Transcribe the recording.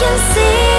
can see.